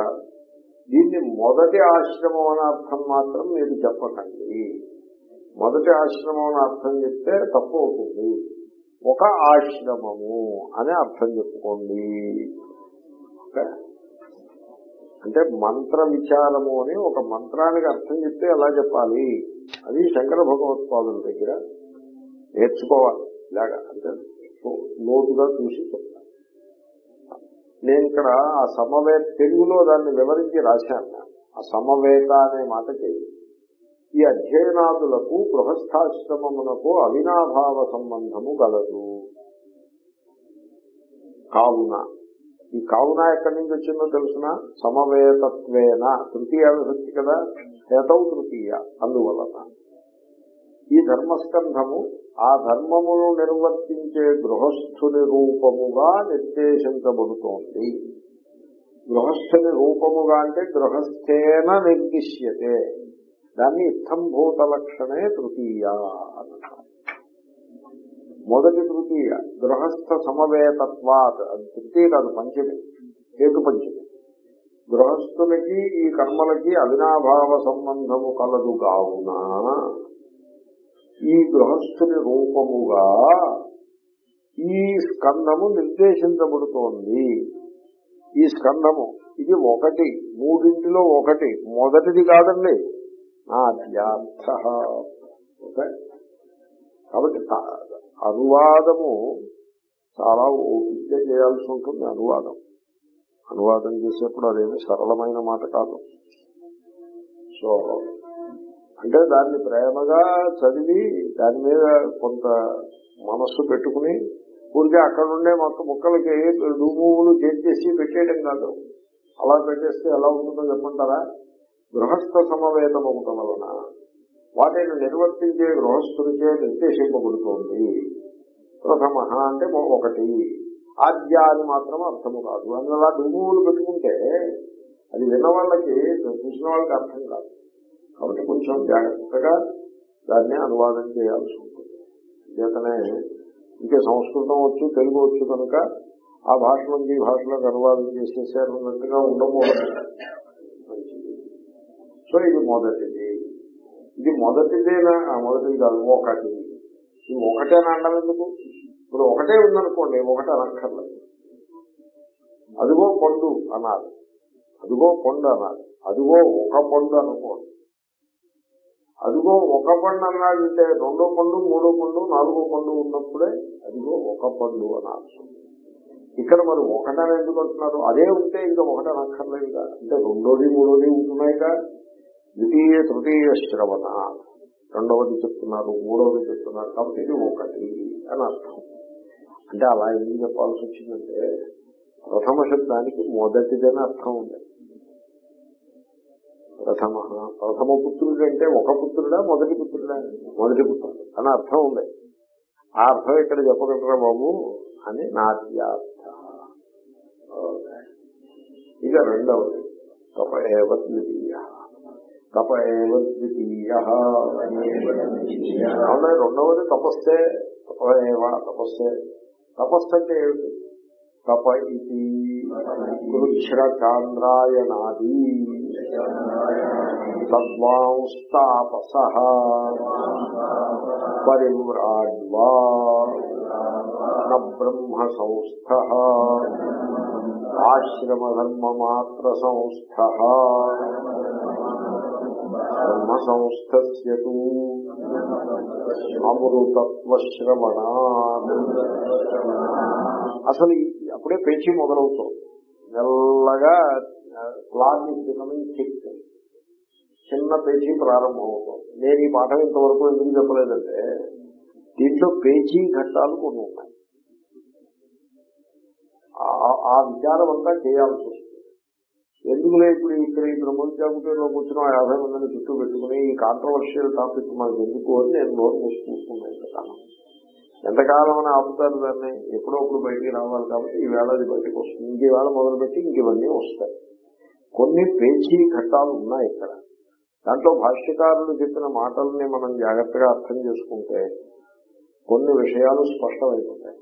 దీన్ని మొదటి ఆశ్రమం అనే అర్థం మాత్రం మీరు చెప్పకండి. మొదటి ఆశ్రమం అని అర్థం చెప్తే తప్పు అవుతుంది. ఒక ఆశ్రమము అని అర్థం చెప్పుకోండి. అంటే మంత్ర విచారము అని ఒక మంత్రానికి అర్థం చెప్తే ఎలా చెప్పాలి? అది శంకర భగవత్పాదుల దగ్గర నేర్చుకోవాలి. ఇలాగా అంటే లోతుగా చూసి చెప్తాను. నేను ఇక్కడ ఆ సమవేత తెలుగులో దాన్ని వివరించి రాశాను. ఆ సమవేత అనే మాటకి ఈ అధ్యయనాదులకు గృహస్థాశ్రమమునకు అవినాభావ సంబంధము గలదు. కావున ఈ కావున ఎక్కడి నుంచి వచ్చిందో తెలిసిన? సమవేతత్వేన తృతీయ విభక్తి కదా? హేతౌ తృతీయ అందువలన. ఈ ధర్మస్కంధము ఆ ధర్మమును నిర్వర్తించే గృహస్థుని రూపముగా నిర్దేశించబడుతోంది. గృహస్థుని రూపముగా అంటే గృహస్థేన నిర్దిశ్యతే. దాన్ని ఇత్తంభూత లక్షణే తృతీయ మొదటి తృతీయ గృహస్థ సమవేతత్వాత్ అది తృతీయ కాదు పంచమి హేతు పంచమి గృహస్థులకి ఈ కర్మలకి అవినాభావ సంబంధము కలదు కావున. ఈ గృహస్థుని రూపముగా ఈ స్కంధము నిర్దేశించబడుతోంది. ఈ స్కంధము ఇది ఒకటి మూడింటిలో ఒకటి మొదటిది కాదండి. నాద్యార్థ ఓకే? కాబట్టి అనువాదము చాలా ఓపిక చేయాల్సి ఉంటుంది అనువాదం. అనువాదం చేసేప్పుడు అదేమి సరళమైన మాట కాదు. సో అంటే దాన్ని ప్రేమగా చదివి దాని మీద కొంత మనస్సు పెట్టుకుని ఊరికే అక్కడ ఉండే మొక్క ముక్కలకి డుమూలు చేసి పెట్టేయడం కాదు. అలా పెట్టేస్తే ఎలా ఉంటుందో చెప్పంటారా గృహస్థ సమవేతం ఒకటం వలన వాటిని నిర్వర్తించే గృహస్థునిచే నిర్దేశింపబడుతోంది. ప్రథమ అంటే ఒకటి. ఆద్య అని మాత్రం అర్థము కాదు. అందువల్ల దుమ్ములు పెట్టుకుంటే అది విన్న వాళ్ళకి చూసిన వాళ్ళకి అర్థం కాదు. కాబట్టి కొంచెం జాగ్రత్తగా దాన్ని అనువాదం చేయాల్సి ఉంటుంది. చేతనే ఇంకే సంస్కృతం వచ్చు తెలుగు వచ్చు కనుక ఆ భాష ఈ భాషలోకి అనువాదం చేసేసారు అన్నట్టుగా ఉండకూడదు. సో ఇది మొదటిది ఇది మొదటిదేనా మొదటిది కాదు ఒకటి. ఈ ఒకటే అనడం ఎందుకు? ఇప్పుడు ఒకటే ఉందనుకోండి ఒకటి అనక్కర్లేదు అదిగో పండు అనాలి. అదిగో పండు అనాలి. అదిగో ఒక పండు అనుకోండి. అదిగో ఒక పండు అన్నాడంటే రెండో పండు మూడో పండు నాలుగో పండు ఉన్నప్పుడే అదిగో ఒక పండు అనాల్సి ఇక్కడ మరి ఒకటని ఎందుకు అంటున్నారు? అదే ఉంటే ఇంకా ఒకటే అనక్కర్లేదుగా అంటే రెండోది మూడోది ఉంటున్నాయిగా. ద్వితీయ తృతీయ శ్రవణ. రెండవది చెప్తున్నారు మూడవది చెప్తున్నారు కాబట్టి ఇది ఒకటి అని అర్థం. అంటే అలా ఎందుకు చెప్పాల్సి వచ్చిందంటే ప్రథమ శబ్దానికి మొదటిదని అర్థం ఉంది. ప్రథమ ప్రథమ పుత్రుడు అంటే ఒక పుత్రుడా మొదటి పుత్రుడా? మొదటి పుత్రుడు అని అర్థం ఉంది. ఆ అర్థం ఇక్కడ చెప్పగలరా బాబు? అని నాట్యార్థ ఇక రెండవది తప ఏవ ద్వితీయ. తప ఏవ ద్వితీయ అవునా? రెండవది తపస్సే తప ఏవ తపస్సే. తపస్సు అంటే ఏమిటి? తప ఇది కృచ్ఛ్రచాంద్రాయణాది తద్వాంస్తాపస పరివ్రాడ్వా న బ్రహ్మ సంస్థ ఆశ్రమధర్మమాత్ర సంస్థ బ్రహ్మ సంస్థ్యూ అమృతత్వశ్రవణ. అసలు అప్పుడే పేచి మొదలవుతుంది. మెల్లగా క్లాస్ బికమింగ్ థిక్ చిన్న పేచీ ప్రారంభం అవుతుంది నేను ఈ పాఠం ఇంతవరకు ఎందుకు చెప్పలేదంటే దీంట్లో పేచీ ఘట్టాలు కొన్ని ఉన్నాయి. ఆ- విచారం అంతా చేయాల్సి ఎందుకులే ఇప్పుడు ఇక్కడ ఈ బ్రహ్మవిద్యాకుటీలో కూర్చున్న యాభై మందిని చుట్టూ పెట్టుకుని ఈ కాంట్రవర్షియల్ టాపిక్ మనకు ఎందుకు అని నేను నోరు మూసుకుంటున్నాను ఎంతకాలం ఎంతకాలం అని ఆపుతారు దాన్ని? ఎప్పుడప్పుడు బయటికి రావాలి కాబట్టి ఈ వేళ అది బయటకు వస్తుంది. ఇంక వేళ మొదలుపెట్టి ఇంక ఇవన్నీ వస్తాయి. కొన్ని పేచీ ఘట్టాలు ఉన్నాయి ఇక్కడ. దాంట్లో భాష్యకారులు చెప్పిన మాటల్ని మనం జాగ్రత్తగా అర్థం చేసుకుంటే కొన్ని విషయాలు స్పష్టమైపోతాయి.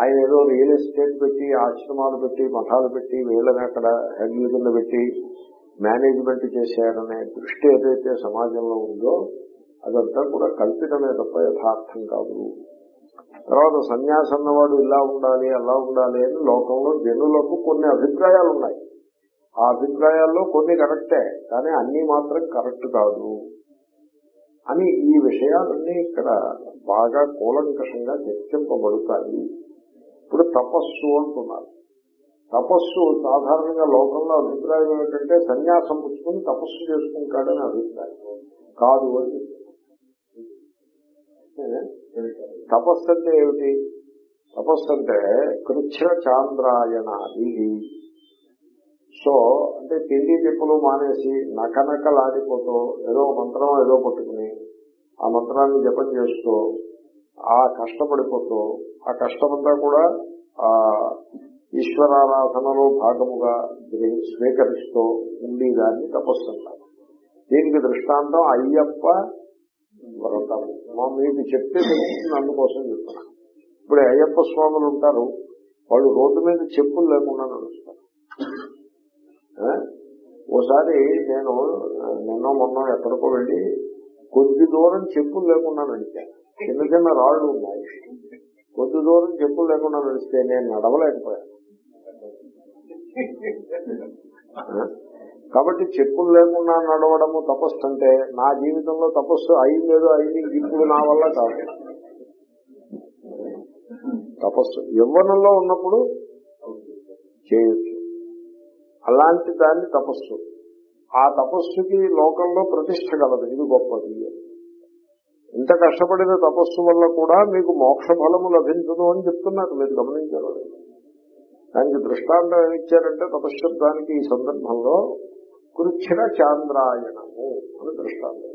ఆయన ఏదో రియల్ ఎస్టేట్ పెట్టి ఆశ్రమాలు పెట్టి మఠాలు పెట్టి వీళ్ళని అక్కడ హెడ్ల కింద పెట్టి మేనేజ్మెంట్ చేశారనే దృష్టి ఏదైతే సమాజంలో ఉందో అదంతా కూడా కల్పితమే తప్ప యథార్థం కాదు. తర్వాత సన్యాసం అన్నవాడు ఇలా ఉండాలి అలా ఉండాలి అని లోకంలో జనులకు కొన్ని అభిప్రాయాలు ఉన్నాయి. ఆ అభిప్రాయాల్లో కొన్ని కరెక్టే కానీ అన్ని మాత్రం కరెక్ట్ కాదు. అని ఈ విషయాలన్నీ ఇక్కడ బాగా కూలంకషంగా చర్చింపబడతాయి. ఇప్పుడు తపస్సు అంటున్నారు. తపస్సు సాధారణంగా లోకంలో అభిప్రాయం ఏమిటంటే సన్యాసం పుచ్చుకుని తపస్సు చేసుకుంటాడని అభిప్రాయం. కాదు అని తపస్సు అంటే ఏమిటి? తపస్సు అంటే కృచ్ఛ చాంద్రాయణాది. సో అంటే తిండి తిప్పులు మానేసి నకనకలాడిపోతూ ఏదో మంత్రం ఏదో పట్టుకుని ఆ మంత్రాన్ని జపం చేస్తూ ఆ కష్టపడిపోతూ ఆ కష్టమంతా కూడా ఆ ఈశ్వరారాధనలో భాగముగా స్వీకరిస్తూ ఉండేదాన్ని తపస్సు అంటారు దీనికి దృష్టాంతం అయ్యప్ప వ్రతము మా మీకు చెప్తే తెలుస్తుంది అందుకోసం చెప్తున్నాను ఇప్పుడు అయ్యప్ప స్వాములు ఉంటారు వాళ్ళు రోడ్డు మీద చెప్పులు లేకుండా నడుస్తారు. ఓసారి నేను నిన్న మొన్న ఎక్కడికో వెళ్ళి కొద్ది దూరం చెప్పులు లేకుండా నడిచాను. చిన్న చిన్న రాళ్ళు ఉన్నాయి. కొద్ది దూరం చెప్పులు లేకుండా నడిస్తే నేను నడవలేకపోయాను. కాబట్టి చెప్పులు లేకుండా నడవడము తపస్సు అంటే నా జీవితంలో తపస్సు అయిందేదో అయింది ఇప్పుడు నా వల్ల కాదు. తపస్సు యవ్వనంలో ఉన్నప్పుడు చేయొచ్చు. అలాంటి దాన్ని తపస్సు. ఆ తపస్సుకి లోకంలో ప్రతిష్ట కలదు. ఇది గొప్పది. ఇంత కష్టపడిన తపస్సు వల్ల కూడా మీకు మోక్ష ఫలము లభించదు అని చెప్తున్నారు. మీరు గమనించారు దానికి దృష్టాంతం ఏమి ఇచ్చారంటే తపశ్శబ్దానికి ఈ సందర్భంలో కృచ్ఛిర చాంద్రాయణము అని దృష్టాంతం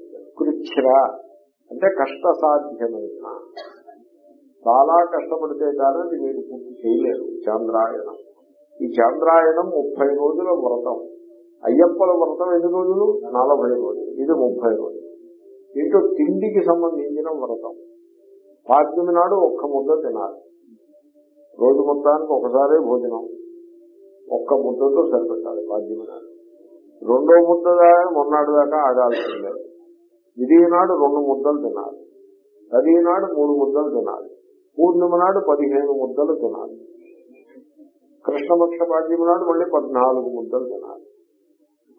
ఇచ్చారు. అంటే కష్ట సాధ్యమైన చాలా కష్టపడితే కానీ అది మీరు పూర్తి చేయలేరు. చాంద్రాయణం. ఈ చాంద్రాయణం ముప్పై రోజుల వ్రతం. అయ్యప్పల వ్రతం ఎన్ని రోజులు? నలభై రోజులు. ఇది ముప్పై రోజులు. దీంట్లో తిండికి సంబంధించిన వ్రతం. పాడ్యమి నాడు ఒక్క ముద్ద తినాలి. రోజు మొత్తానికి ఒకసారే భోజనం. ఒక్క ముద్దతో సరిపెట్టాలి పాడ్యమి నాడు. రెండో ముద్ద దాకా మొన్నటి దాకా ఆగాల్సిందే ఇది నాడు రెండు ముద్దలు తినాలి. అది నాడు మూడు ముద్దలు తినాలి. పూర్ణిమ నాడు పదిహేను ముద్దలు తినాలి. కృష్ణపక్ష పాడ్యమి నాడు మళ్ళీ పద్నాలుగు ముద్దలు తినాలి.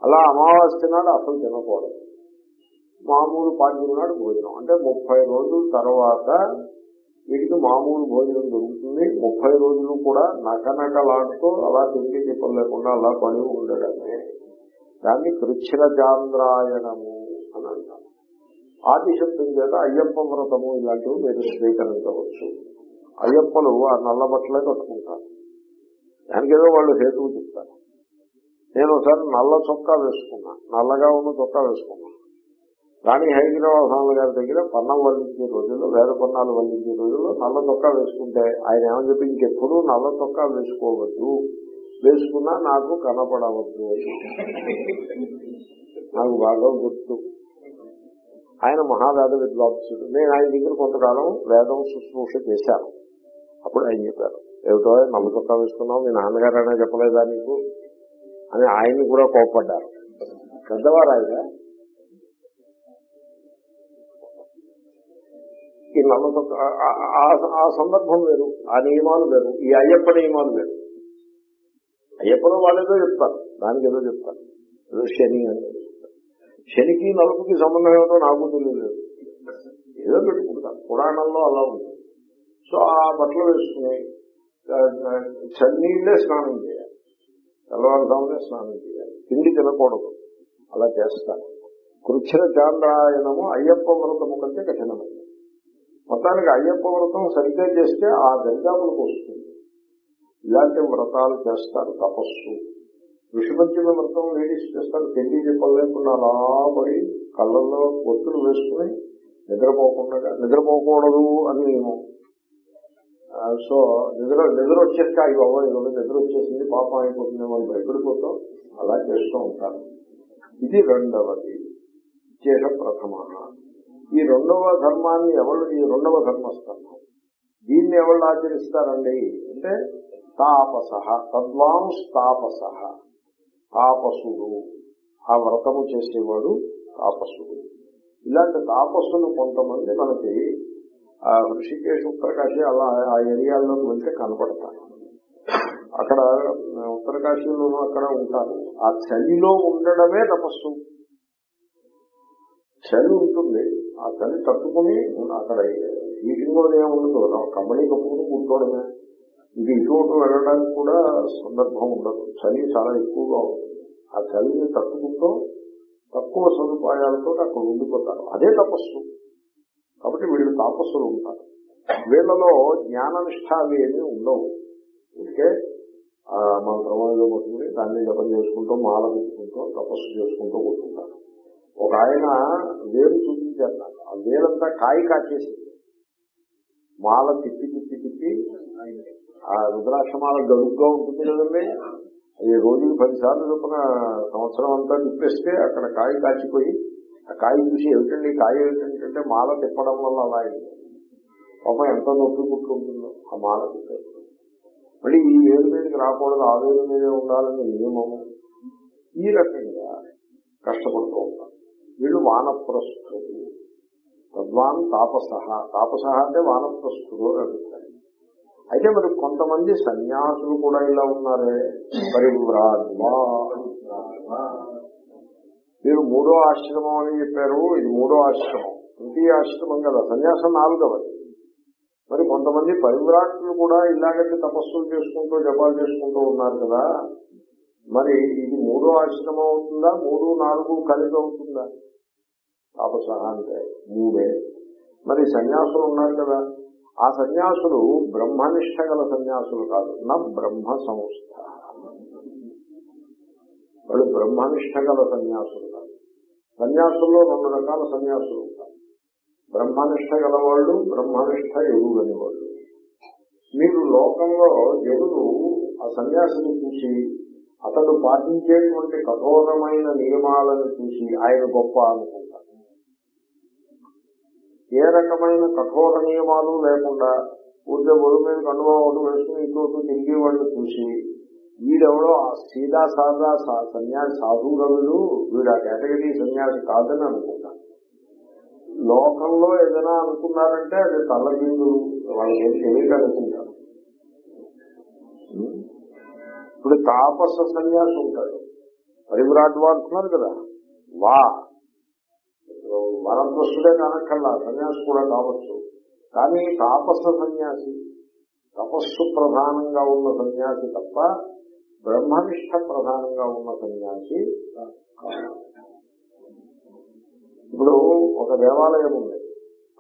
అలా అమావాస్య నాడు అసలు తినకూడదు. మామూలు పాడ్యమి నాడు భోజనం. అంటే ముప్పై రోజుల తర్వాత వీటికి మామూలు భోజనం దొరుకుతుంది. ముప్పై రోజులు కూడా నకనకలాడుతూ అలా తిండి చెప్పలు లేకుండా అలా పడి ఉండడమే. దాన్ని కృచ్ఛిర చాంద్రాయణము అని అంటారు. ఆదిశబ్దం చేత అయ్యప్ప వ్రతము ఇలాంటివి మీరు స్వీకరించవచ్చు. అయ్యప్పలు ఆ నల్ల బట్టలే కట్టుకుంటారు. దానికి ఏదో వాళ్ళు హేతువు చెప్తారు. నేను ఒకసారి నల్ల చొక్కా వేసుకున్నా. నల్లగా ఉన్న చొక్కా వేసుకున్నా. రాణి హైదరాబాద్ స్వామి గారి దగ్గర పన్నం వల్లించే రోజుల్లో వేద పన్నాలు వల్లించే రోజుల్లో నల్ల తొక్క వేసుకుంటే ఆయన ఏమని చెప్పి ఇంకెప్పుడు నల్ల తొక్క వేసుకోవద్దు. వేసుకున్నా నాకు కనపడవద్దు నాకు బాగా గుర్తు. ఆయన మహావేద విద్వాంసుడు. నేను ఆయన దగ్గర కొంతకాలం వేదం శుశ్రూష చేశాను. అప్పుడు ఆయన చెప్పారు ఏమిటో నల్ల తొక్క వేసుకున్నావు మీ నాన్నగారు అయినా చెప్పలేదా నీకు? అని ఆయన్ని కూడా కోప్పడ్డారు. పెద్దవారు ఆయన ఈ నల్ల ఆ- ఆ- సందర్భం వేరు ఆ నియమాలు వేరు ఈ అయ్యప్ప నియమాలు వేరు. అయ్యప్పలో వాళ్ళేదో చెప్తారు దానికి ఏదో చెప్తారు. ఏదో శని అని శనికి నలుపుకి సంబంధం ఏమిటో నాకు తెలియలేదు ఏదో పెట్టుకుంటారు. పురాణంలో అలా ఉంది. సో ఆ బట్టలు వేసుకుని చన్నీళ్ళే స్నానం చేయాలి. తెల్లవారుజామునే స్నానం చేయాలి. తిండి తినకూడదు. అలా చేస్తారు. కృచ్ఛిర చాంద్రాయణము అయ్యప్ప వ్రతము కంటే కఠినమైనది. మొత్తానికి అయ్యప్ప వ్రతం సరిగ్గా చేస్తే ఆ దరిదాపులకు వస్తుంది ఇలాంటి వ్రతాలు చేస్తారు తపస్సు. విషపంచమ వ్రతం లేడీస్ చేస్తారు. తిండి చెప్పలేకుండా అలా పడి కళ్ళల్లో ఒత్తులు వేసుకుని నిద్రపోకుండా నిద్రపోకూడదు అని నేను. సో నిద్ర నిద్ర వచ్చేస్తే అవి బాబా నిద్ర వచ్చేసింది పాపం అయిపోతుంది అని భయపడిపోతాం అలా చేస్తూ ఉంటారు. ఇది రెండవది. విశేష ప్రథమ ఈ రెండవ ధర్మాన్ని ఎవరు ఈ రెండవ ధర్మస్థానం. దీన్ని ఎవరు ఆచరిస్తారండి? అంటే తాపస తద్వాం తాపస తాపసుడు. ఆ వ్రతము చేసేవాడు తాపసుడు. ఇలాంటి తాపస్సులు కొంతమంది మనకి ఆ ఋషికేశ్ ఉత్తరకాశి అలా ఆ ఏరియాల్లోకి వెళ్తే కనపడతారు. అక్కడ ఉత్తరకాశీలోనూ అక్కడ ఉంటారు. ఆ చలిలో ఉండడమే తపస్సు. చలి ఉంటుంది. ఆ చలి తట్టుకుని అక్కడ హీటింగ్ కూడా ఏమి ఉండదు కప్పుకుని కూర్చోవడమే ఇది ఇటువంటి వెళ్ళడానికి కూడా సందర్భం ఉండదు. చలి చాలా ఎక్కువగా ఉంటుంది ఆ చలిని తట్టుకుంటూ తక్కువ సదుపాయాలతో అక్కడ ఉండిపోతారు. అదే తపస్సు. కాబట్టి వీళ్ళు తాపస్సులు ఉంటారు. వీళ్ళలో జ్ఞాననిష్ట అవి ఏమీ ఉండవు. అందుకే మన ఏదో పట్టుకుని దాన్ని జపం చేసుకుంటూ మాల పెట్టుకుంటూ తపస్సు చేసుకుంటూ కూర్చుంటారు. ఒక ఆయన వేలు చూపించారు ఆ వేలంతా కాయ కాచేసింది. మాల తిప్పి తిప్పి తిప్పి ఆ రుద్రాక్షమాల గడుగ్గా ఉంటుంది కదండి. అది రోజుకి పదిసార్లు చొప్పున సంవత్సరం అంతా తిప్పేస్తే అక్కడ కాయ కాచిపోయి ఆ కాయ చూసి ఏమిటండి కాయ ఏమిటంటే మాల తిప్పడం వల్ల అలా అయింది. పాపం ఎంత నొప్పి పుట్టుకుంటుందో ఆ మాల తిప్పేది. మళ్ళీ ఈ వేలు మీదకి రాకూడదు ఆ వేలు మీదే ఉండాలని నియమము ఈ రకంగా కష్టపడుతూ ఉంటారు. వీళ్ళు వానప్రస్థులు తద్వాన్ తాపస. తాపస అంటే వానప్రస్థుడు అని అభిప్రాయం. అయితే మరి కొంతమంది సన్యాసులు కూడా ఇలా ఉన్నారే. పరివ్రాజ్వా మీరు మూడో ఆశ్రమం అని చెప్పారు. ఇది మూడో ఆశ్రమం. తృతీయ ఆశ్రమం కదా. సన్యాసం నాలుగవది. మరి కొంతమంది పరివ్రాట్లు కూడా ఇలాగంటే తపస్సులు చేసుకుంటూ జపాలు చేసుకుంటూ ఉన్నారు కదా. మరి ఇది మూడో ఆశ్రమం అవుతుందా? మూడు నాలుగు కలిసి అవుతుందా? తాపస అంటే మూడే. మరి సన్యాసులు ఉన్నారు కదా. ఆ సన్యాసులు బ్రహ్మనిష్ట గల సన్యాసులు కాదు. నా బ్రహ్మ సంస్థ. వాళ్ళు బ్రహ్మనిష్ట గల సన్యాసులు కాదు. సన్యాసుల్లో రెండు రకాల సన్యాసులు ఉంటారు. బ్రహ్మనిష్ట గలవాళ్ళు బ్రహ్మనిష్ట ఎరుగని వాళ్ళు మీరు లోకంలో జనులు ఆ సన్యాసిని చూసి అతడు పాటించేటువంటి కఠోరమైన నియమాలను చూసి ఆయన గొప్ప అనుకుంటారు. ఏ రకమైన కఠోర నియమాలు లేకుండా ఊరికే ఒడి మీద కండువా ఒకటి వేసుకుని ఇంకోటి తిరిగి వాళ్ళు చూసి వీడెవడో ఆ సీదా సాదా సన్యాసి సాధువులు వీడు ఆ కేటగిరీ సన్యాసి కాదని అనుకుంటారు లోకంలో ఏదైనా అనుకున్నారంటే అది తల్లకిందులు వాళ్ళకి ఏం తెలియక అనుకుంటారు. ఇప్పుడు తాపస సన్యాసి ఉంటాడు. పరివిరాట్ వాడుతున్నారు కదా వా వరదృష్టుడే కానక్కల్లా సన్యాసి కూడా కావచ్చు. కానీ తాపస సన్యాసి తపస్సు ప్రధానంగా ఉన్న సన్యాసి తప్ప బ్రహ్మనిష్ట ప్రధానంగా ఉన్న సన్యాసి ఇప్పుడు ఒక దేవాలయం ఉంది.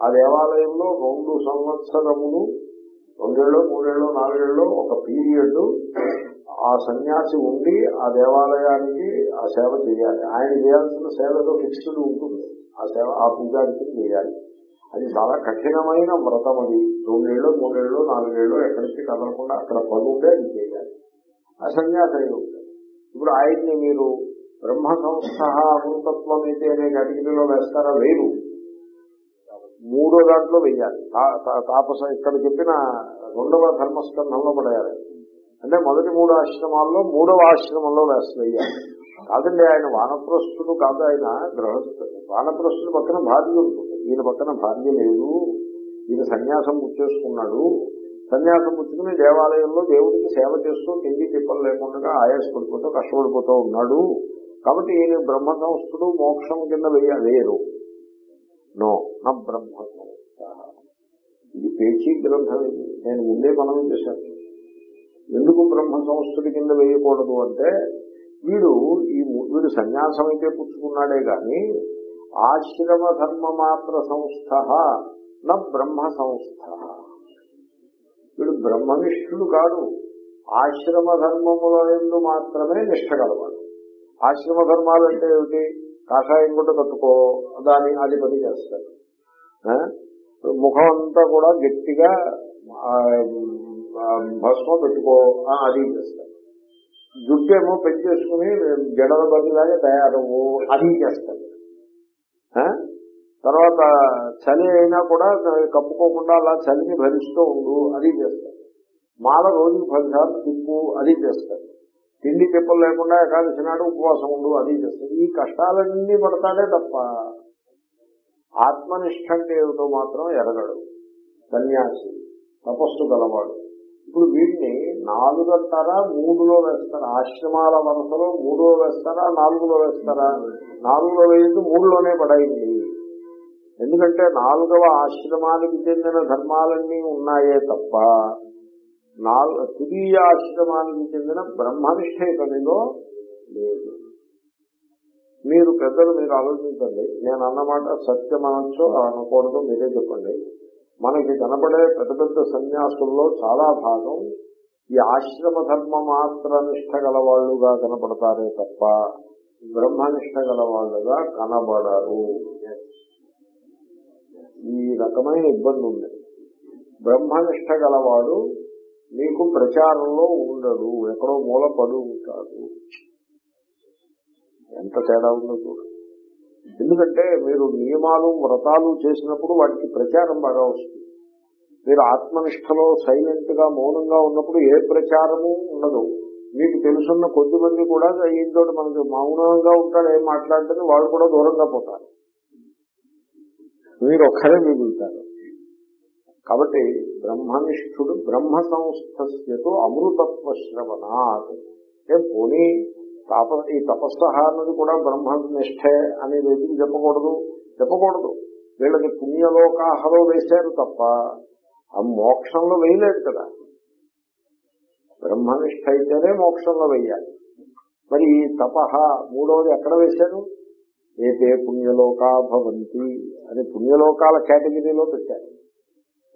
ఆ దేవాలయంలో రెండు సంవత్సరములు రెండేళ్ళు మూడేళ్ళు నాలుగేళ్ళు ఒక పీరియడ్ ఆ సన్యాసి ఉండి ఆ దేవాలయానికి ఆ సేవ చేయాలి. ఆయన చేయాల్సిన సేవలో ఫిక్స్డ్ ఉంటుంది. ఆ సేవ ఆ పూజారికి చేయాలి. అది చాలా కఠినమైన వ్రతం అది. రెండేళ్ళు మూడేళ్ళు నాలుగేళ్ళు ఎక్కడికి కదలకుండా అక్కడ పనుంటే అది చేయాలి. ఆ ఇప్పుడు ఆయన్ని మీరు బ్రహ్మ సంస్థ అమృతత్వం అయితే అనే కేటగిరీలో వేస్తారా? వేరు. మూడో దాంట్లో వెయ్యాలి తా- తా- తాపస ఇక్కడ చెప్పిన రెండవ ధర్మస్కంధంలో పడేయాలి. అంటే మొదటి మూడు ఆశ్రమాల్లో మూడవ ఆశ్రమంలో వేస్త వేయాలి. కాదండి ఆయన వానప్రస్థుడు కాదు ఆయన గృహస్థుడు వానప్రస్థుడు పక్కన భార్య ఉంటుంది. ఈయన పక్కన భార్య లేదు. ఈయన సన్యాసం పుచ్చేసుకున్నాడు సన్యాసం పుచ్చుకుని దేవాలయంలో దేవుడికి సేవ చేస్తూ తిండి తిప్పలు లేకుండా ఆయాసపడిపోతూ కష్టపడిపోతూ ఉన్నాడు. కాబట్టి ఈయన బ్రహ్మ సంస్థుడు మోక్షం కింద వెయ్య వేరు నో నా బ్రహ్మ సంస్థ ఇది పేచీ గ్రంథం ఇది. నేను ముందే మనం చేశాను. ఎందుకు బ్రహ్మ సంస్థుడి కింద వేయకూడదు అంటే వీడు సన్యాసం అయితే పుచ్చుకున్నాడే గాని ఆశ్రమ ధర్మ మాత్ర సంస్థ నా బ్రహ్మ సంస్థ వీడు బ్రహ్మనిష్ఠుడు కాదు ఆశ్రమ ధర్మముల ఎందు మాత్రమే నిష్ట కలవాడు ఆశ్రమ ధర్మాలు అంటే ఏమిటి? కాషాయం కూడా కట్టుకో దాని అది పని చేస్తాడు. ఆ? ముఖం అంతా కూడా గట్టిగా భస్మం పెట్టుకో అది చేస్తాడు. జుట్టేమో పెంచేసుకుని జడల బదిలాగా తయారవు అది చేస్తాడు తర్వాత చలి అయినా కూడా కప్పుకోకుండా అలా చలిని భరిస్తూ ఉండు అది చేస్తాడు మాల రోజుకి పదిసార్లు తిప్పు అది చేస్తాడు తిండి తిప్పలు లేకుండా ఏకాదశి నాడు ఉపవాసం ఉండు అది చేస్తాడు ఈ కష్టాలన్నీ పడతాడే తప్ప ఆత్మనిష్ట అంటే ఏమిటో మాత్రం ఎరగడు. సన్యాసి తపస్సు గలవాడు. ఇప్పుడు వీటిని నాలుగు మూడులో వేస్తారా? ఆశ్రమాల వరసలో మూడులో వేస్తారా? నాలుగులో వేస్తారా? నాలుగులో వేయద్దు మూడులోనే పడైంది. ఎందుకంటే నాలుగవ ఆశ్రమానికి చెందిన ధర్మాలన్నీ ఉన్నాయే తప్ప నాలుగు తృతీయ ఆశ్రమానికి చెందిన బ్రహ్మనిష్ట లేదు. మీరు పెద్దలు మీరు ఆలోచించండి. నేను అన్నమాట సత్యం అనొచ్చు అనకూడదు మీరే చెప్పండి. మనకి కనపడే పెద్ద పెద్ద సన్యాసుల్లో చాలా భాగం ఈ ఆశ్రమ ధర్మ మాత్ర నిష్ట గలవాళ్ళుగా కనపడతారే తప్ప బ్రహ్మనిష్ట గలవాళ్ళుగా కనబడరు. ఈ రకమైన ఇబ్బంది ఉంది. బ్రహ్మనిష్ట గలవాడు మీకు ప్రచారంలో ఉండడు ఎక్కడో మూల పడు ఉంటాడు. ఎంత తేడా ఉందో చూడండి. ఎందుకంటే మీరు నియమాలు వ్రతాలు చేసినప్పుడు వాటికి ప్రచారం బాగా వస్తుంది. మీరు ఆత్మనిష్టలో సైలెంట్గా మౌనంగా ఉన్నప్పుడు ఏ ప్రచారము ఉండదు. మీకు తెలుసున్న కొద్ది మంది కూడా ఈయనతో మనకి మౌనంగా ఉంటాడు ఏం మాట్లాడితే వాళ్ళు కూడా దూరంగా పోతారు. మీరు ఒక్కరే మిగులుతారు. కాబట్టి బ్రహ్మనిష్ఠుడు బ్రహ్మ సంస్థతో అమృతత్వ శ్రవణాత్. ఏ పోనీ తాప ఈ తపస్సు అన్నది కూడా బ్రహ్మనిష్ఠే అని వ్యక్తికి చెప్పకూడదు. చెప్పకూడదు. వీళ్ళకి పుణ్యలోకాహలో వేశారు తప్ప ఆ మోక్షంలో వేయలేదు కదా. బ్రహ్మనిష్ట అయితేనే మోక్షంలో వేయాలి. మరి ఈ తపహ మూడవది ఎక్కడ వేశారు? ఏతే పుణ్యలోకా భవంతి అని పుణ్యలోకాల కేటగిరీలో పెట్టారు.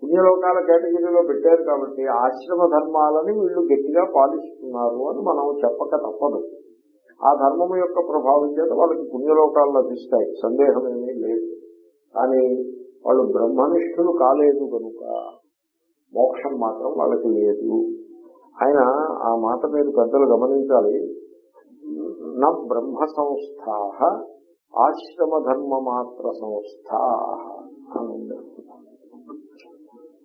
పుణ్యలోకాల కేటగిరీలో పెట్టారు కాబట్టి ఆశ్రమ ధర్మాలని వీళ్ళు గట్టిగా పాలిస్తున్నారు అని మనం చెప్పక తప్పదు. ఆ ధర్మం యొక్క ప్రభావం చేత వాళ్ళకి పుణ్యలోకాలు లభిస్తాయి సందేహమేమీ లేదు. కానీ వాళ్ళు బ్రహ్మనిష్ఠులు కాలేదు కనుక మోక్షం మాత్రం వాళ్ళకి లేదు. ఆయన ఆ మాట మీరు పెద్దలు గమనించాలి. నా బ్రహ్మ సంస్థా ఆశ్రమ ధర్మ మాత్ర సంస్థ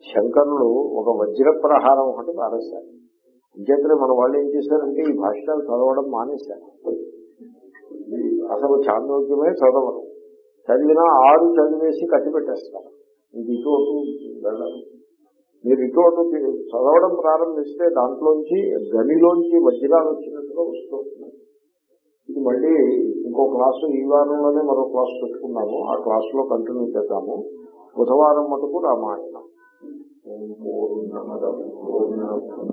శంకరులు ఒక వజ్ర ప్రహారం ఒకటి పారేశారు. విద్యార్థులు మన వాళ్ళు ఏం చేశారంటే ఈ భాష్యాలు చదవడం మానేశారు. అసలు చాంద్రోగ్యమే చదవరు. చదివినా ఆరు చదివేసి కట్టి పెట్టేస్తారు. మీకు ఇటు అటు వెళ్ళరు. మీరు ఇటు అటు చదవడం ప్రారంభిస్తే దాంట్లోంచి గనిలోంచి వజ్రాలు వచ్చినట్టుగా వస్తూ ఇది మళ్ళీ ఇంకో క్లాసు ఈ వారంలోనే మరో క్లాస్ పెట్టుకున్నాము. ఆ క్లాసులో కంటిన్యూ చేద్దాము. బుధవారం మటుకు రామాయణం. పూర్ణమద.